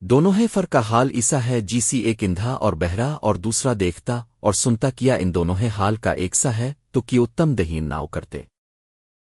دونوں ہے فر کا حال ایسا ہے، جیسی ایک اندھا اور بہرا اور دوسرا دیکھتا اور سنتا کیا ان دونوں حال کا ایک سا ہے، تو کی اتم دہین ناؤ کرتے؟